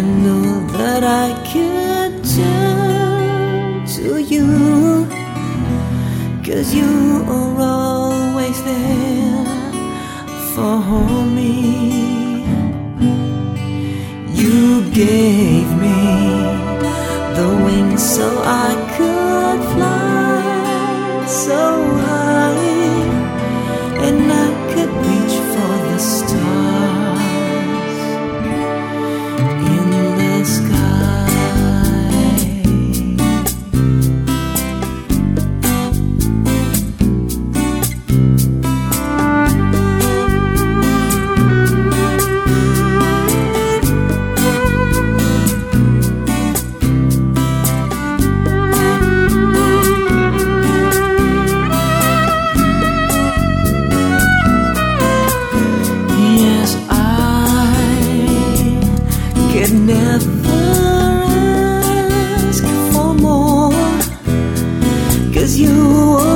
I know that I can turn to you. Cause you are always there for me. You gave me the wings so I could fly so high and I could reach for the stars never ask for more. Cause you